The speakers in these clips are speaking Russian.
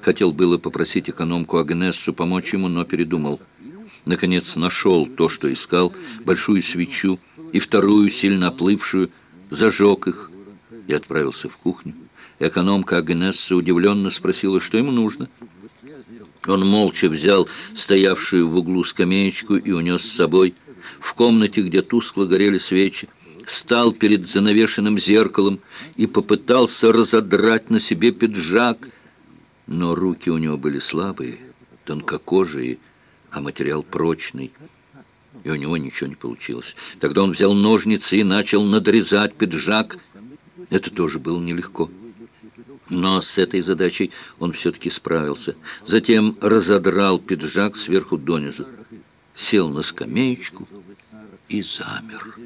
Хотел было попросить экономку Агнессу помочь ему, но передумал. Наконец нашел то, что искал, большую свечу и вторую, сильно оплывшую, зажег их и отправился в кухню. Экономка Агнесса удивленно спросила, что ему нужно. Он молча взял стоявшую в углу скамеечку и унес с собой. В комнате, где тускло горели свечи, стал перед занавешенным зеркалом и попытался разодрать на себе пиджак, но руки у него были слабые, тонкокожие, а материал прочный, и у него ничего не получилось. Тогда он взял ножницы и начал надрезать пиджак. Это тоже было нелегко. Но с этой задачей он все-таки справился. Затем разодрал пиджак сверху донизу, сел на скамеечку и замер.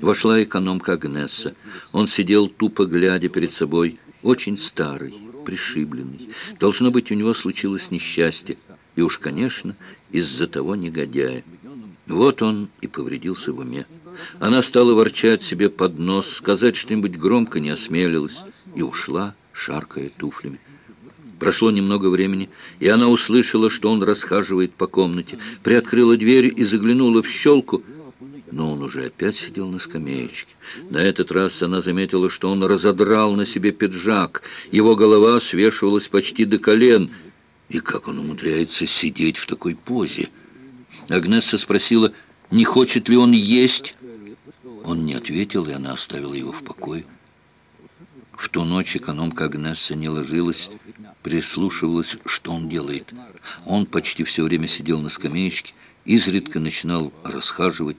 Вошла экономка Агнесса. Он сидел тупо глядя перед собой, очень старый, пришибленный. Должно быть, у него случилось несчастье. И уж, конечно, из-за того негодяя. Вот он и повредился в уме. Она стала ворчать себе под нос, сказать что-нибудь громко не осмелилась и ушла, шаркая туфлями. Прошло немного времени, и она услышала, что он расхаживает по комнате, приоткрыла дверь и заглянула в щелку — но он уже опять сидел на скамеечке. На этот раз она заметила, что он разодрал на себе пиджак. Его голова свешивалась почти до колен. И как он умудряется сидеть в такой позе? Агнесса спросила, не хочет ли он есть. Он не ответил, и она оставила его в покое. В ту ночь экономка Агнесса не ложилась, прислушивалась, что он делает. Он почти все время сидел на скамеечке, изредка начинал расхаживать,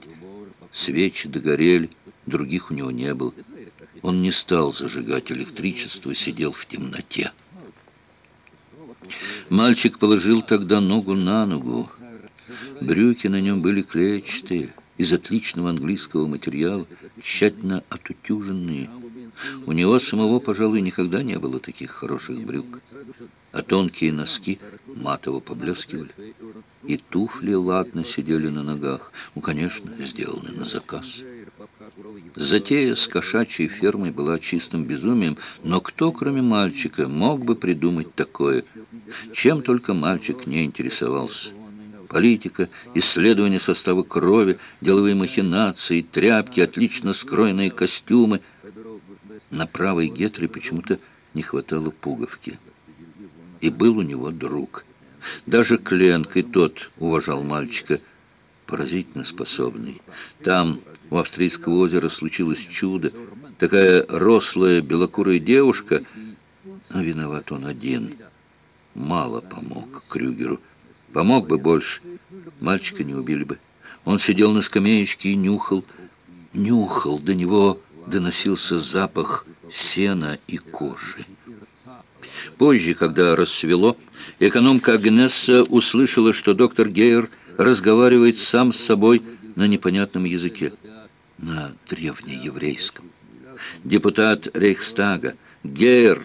Свечи догорели, других у него не было. Он не стал зажигать электричество, сидел в темноте. Мальчик положил тогда ногу на ногу. Брюки на нем были клетчатые, из отличного английского материала, тщательно отутюженные. У него самого, пожалуй, никогда не было таких хороших брюк. А тонкие носки матово поблескивали. И туфли ладно сидели на ногах. Ну, конечно, сделаны на заказ. Затея с кошачьей фермой была чистым безумием, но кто, кроме мальчика, мог бы придумать такое? Чем только мальчик не интересовался политика, исследование состава крови, деловые махинации, тряпки, отлично скроенные костюмы. На правой гетре почему-то не хватало пуговки. И был у него друг. Даже Кленк и тот уважал мальчика, поразительно способный. Там, у Австрийского озера, случилось чудо. Такая рослая белокурая девушка, а виноват он один, мало помог Крюгеру. Помог бы больше, мальчика не убили бы. Он сидел на скамеечке и нюхал, нюхал, до него доносился запах сена и кожи. Позже, когда рассвело, экономка Агнесса услышала, что доктор Гейер разговаривает сам с собой на непонятном языке, на древнееврейском. Депутат Рейхстага Гейер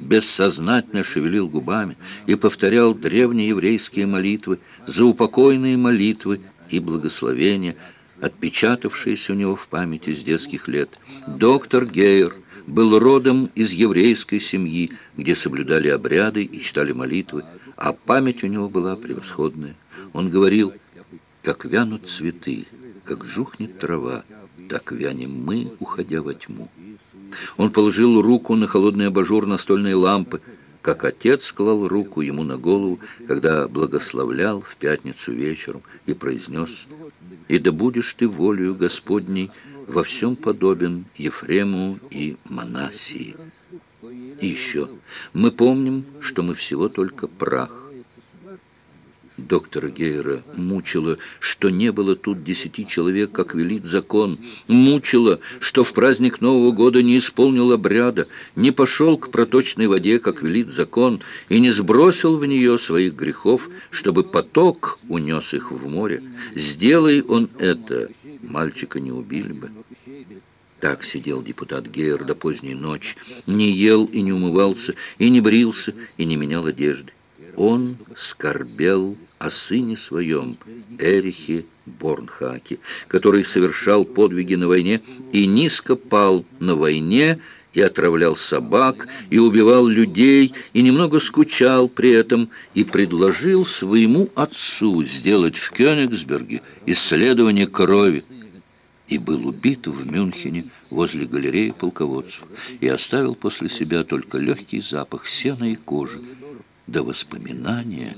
бессознательно шевелил губами и повторял древнееврейские молитвы, заупокойные молитвы и благословения, отпечатавшиеся у него в памяти с детских лет. Доктор Гейер был родом из еврейской семьи, где соблюдали обряды и читали молитвы, а память у него была превосходная. Он говорил, как вянут цветы, как жухнет трава, так вянем мы, уходя во тьму. Он положил руку на холодный абажур настольной лампы, как отец клал руку ему на голову, когда благословлял в пятницу вечером и произнес «И да будешь ты волею Господней во всем подобен Ефрему и Манасии». И еще, мы помним, что мы всего только прах, Доктора Гейера мучило, что не было тут десяти человек, как велит закон. Мучило, что в праздник Нового года не исполнил обряда, не пошел к проточной воде, как велит закон, и не сбросил в нее своих грехов, чтобы поток унес их в море. Сделай он это, мальчика не убили бы. Так сидел депутат Гейер до поздней ночи, не ел и не умывался, и не брился, и не менял одежды он скорбел о сыне своем, Эрихе Борнхаке, который совершал подвиги на войне и низко пал на войне и отравлял собак, и убивал людей, и немного скучал при этом, и предложил своему отцу сделать в Кёнигсберге исследование крови, и был убит в Мюнхене возле галереи полководцев, и оставил после себя только легкий запах сена и кожи, до воспоминания